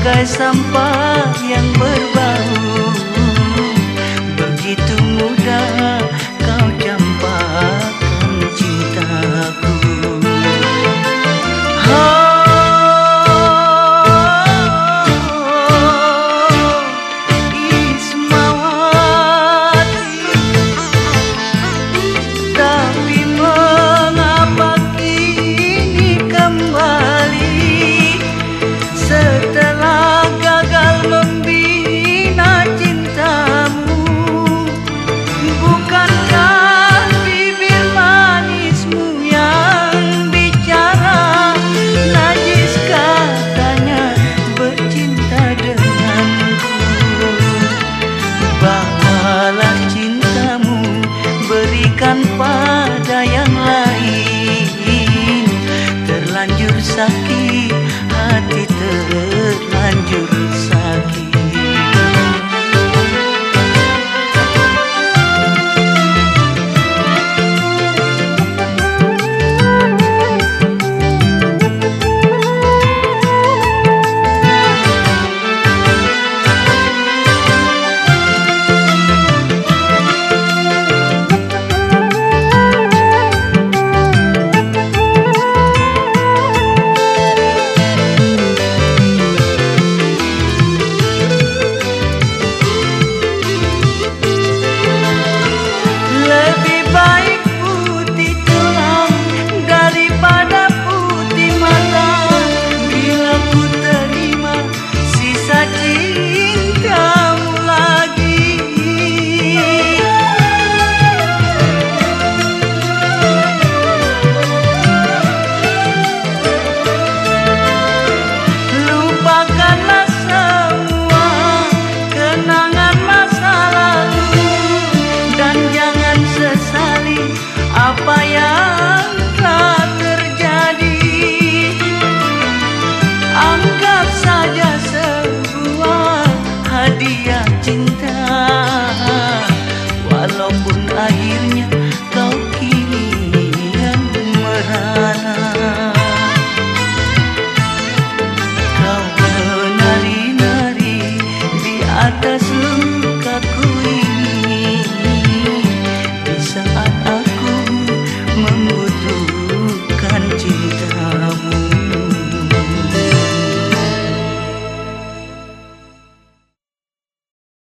bagai sampah yang berbau. Begitu mudah sakit hati terlalu akhirnya